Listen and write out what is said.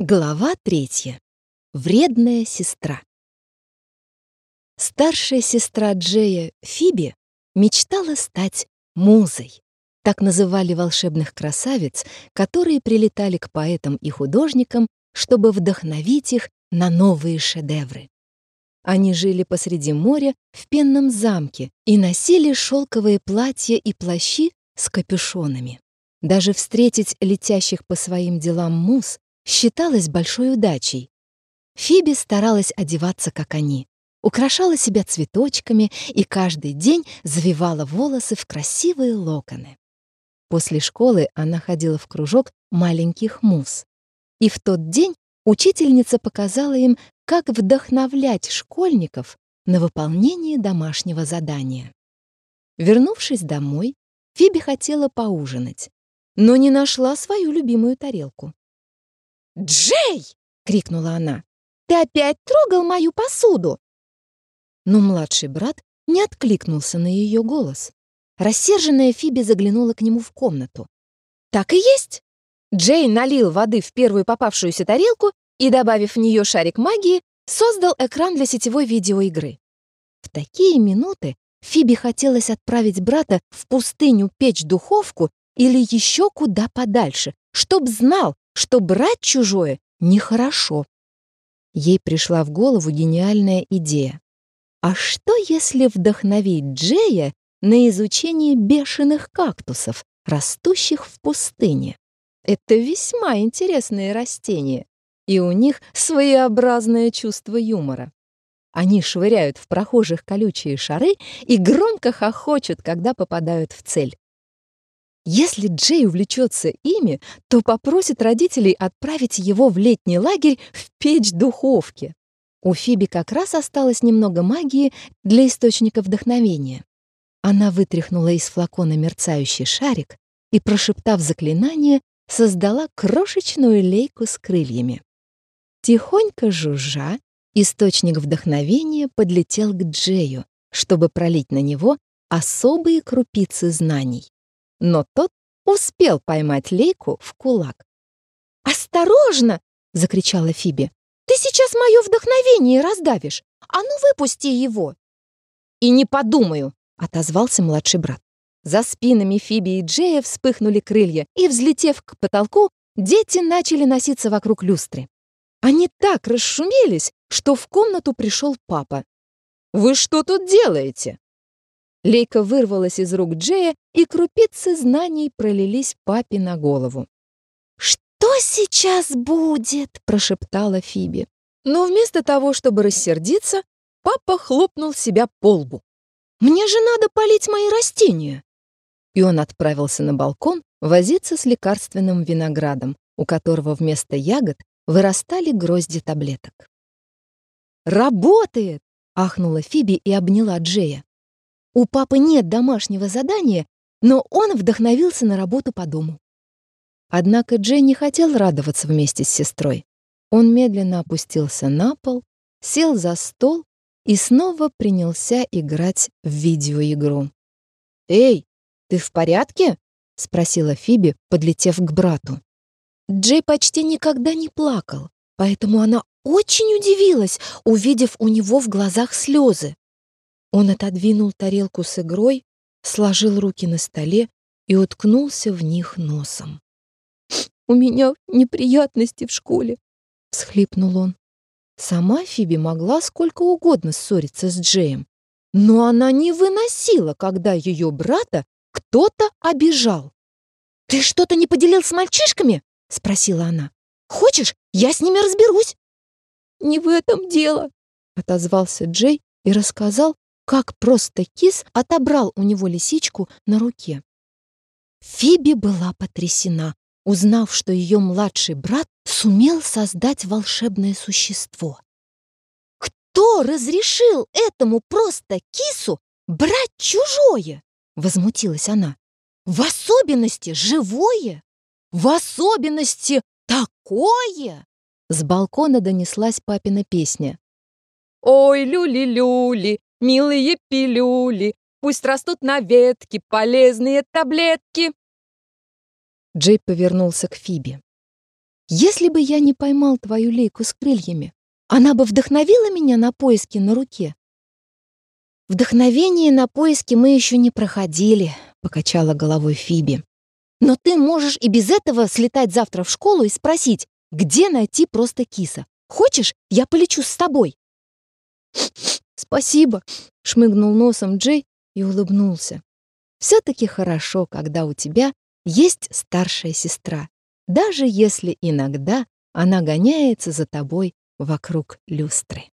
Глава третья. Вредная сестра. Старшая сестра Джея, Фиби, мечтала стать музой. Так называли волшебных красавиц, которые прилетали к поэтам и художникам, чтобы вдохновить их на новые шедевры. Они жили посреди моря в пенном замке и носили шелковые платья и плащи с капюшонами. Даже встретить летящих по своим делам муз считалось большой удачей. Фиби старалась одеваться, как они, украшала себя цветочками и каждый день завивала волосы в красивые локоны. После школы она ходила в кружок маленьких муз. И в тот день учительница показала им, как вдохновлять школьников на выполнение домашнего задания. Вернувшись домой, Фиби хотела поужинать, но не нашла свою любимую тарелку. «Джей!» — крикнула она. «Ты опять трогал мою посуду!» Но младший брат не откликнулся на ее голос. Рассерженная Фиби заглянула к нему в комнату. «Так и есть!» Джей налил воды в первую попавшуюся тарелку и, добавив в нее шарик магии, создал экран для сетевой видеоигры. В такие минуты Фиби хотелось отправить брата в пустыню печь духовку или еще куда подальше, чтоб знал, что брать чужое нехорошо. Ей пришла в голову гениальная идея. А что, если вдохновить Джея на изучение бешеных кактусов, растущих в пустыне? Это весьма интересные растения, и у них своеобразное чувство юмора. Они швыряют в прохожих колючие шары и громко хохочут, когда попадают в цель. Если Джей увлечется ими, то попросит родителей отправить его в летний лагерь в печь духовки. У Фиби как раз осталось немного магии для источника вдохновения. Она вытряхнула из флакона мерцающий шарик и, прошептав заклинание, создала крошечную лейку с крыльями. Тихонько жужжа, источник вдохновения подлетел к Джею, чтобы пролить на него особые крупицы знаний но тот успел поймать Лейку в кулак. «Осторожно!» — закричала Фиби. «Ты сейчас мое вдохновение раздавишь! А ну выпусти его!» «И не подумаю!» — отозвался младший брат. За спинами Фиби и Джея вспыхнули крылья, и, взлетев к потолку, дети начали носиться вокруг люстры. Они так расшумелись, что в комнату пришел папа. «Вы что тут делаете?» Лейка вырвалась из рук Джея, и крупицы знаний пролились папе на голову. «Что сейчас будет?» — прошептала Фиби. Но вместо того, чтобы рассердиться, папа хлопнул себя по лбу. «Мне же надо полить мои растения!» И он отправился на балкон возиться с лекарственным виноградом, у которого вместо ягод вырастали грозди таблеток. «Работает!» — ахнула Фиби и обняла Джея. У папы нет домашнего задания, но он вдохновился на работу по дому. Однако Джей не хотел радоваться вместе с сестрой. Он медленно опустился на пол, сел за стол и снова принялся играть в видеоигру. «Эй, ты в порядке?» — спросила Фиби, подлетев к брату. Джей почти никогда не плакал, поэтому она очень удивилась, увидев у него в глазах слезы. Он отодвинул тарелку с игрой, сложил руки на столе и уткнулся в них носом. «У меня неприятности в школе», — всхлипнул он. Сама Фиби могла сколько угодно ссориться с Джеем, но она не выносила, когда ее брата кто-то обижал. «Ты что-то не поделил с мальчишками?» — спросила она. «Хочешь, я с ними разберусь?» «Не в этом дело», — отозвался Джей и рассказал, как просто кис отобрал у него лисичку на руке. Фиби была потрясена, узнав, что ее младший брат сумел создать волшебное существо. «Кто разрешил этому просто кису брать чужое?» — возмутилась она. «В особенности живое! В особенности такое!» С балкона донеслась папина песня. «Ой, люли-люли, Милые пилюли, пусть растут на ветке полезные таблетки. Джей повернулся к Фиби. Если бы я не поймал твою лейку с крыльями, она бы вдохновила меня на поиски на руке. Вдохновение на поиски мы еще не проходили, покачала головой Фиби. Но ты можешь и без этого слетать завтра в школу и спросить, где найти просто киса. Хочешь, я полечу с тобой? Спасибо, шмыгнул носом Джей и улыбнулся. Все-таки хорошо, когда у тебя есть старшая сестра, даже если иногда она гоняется за тобой вокруг люстры.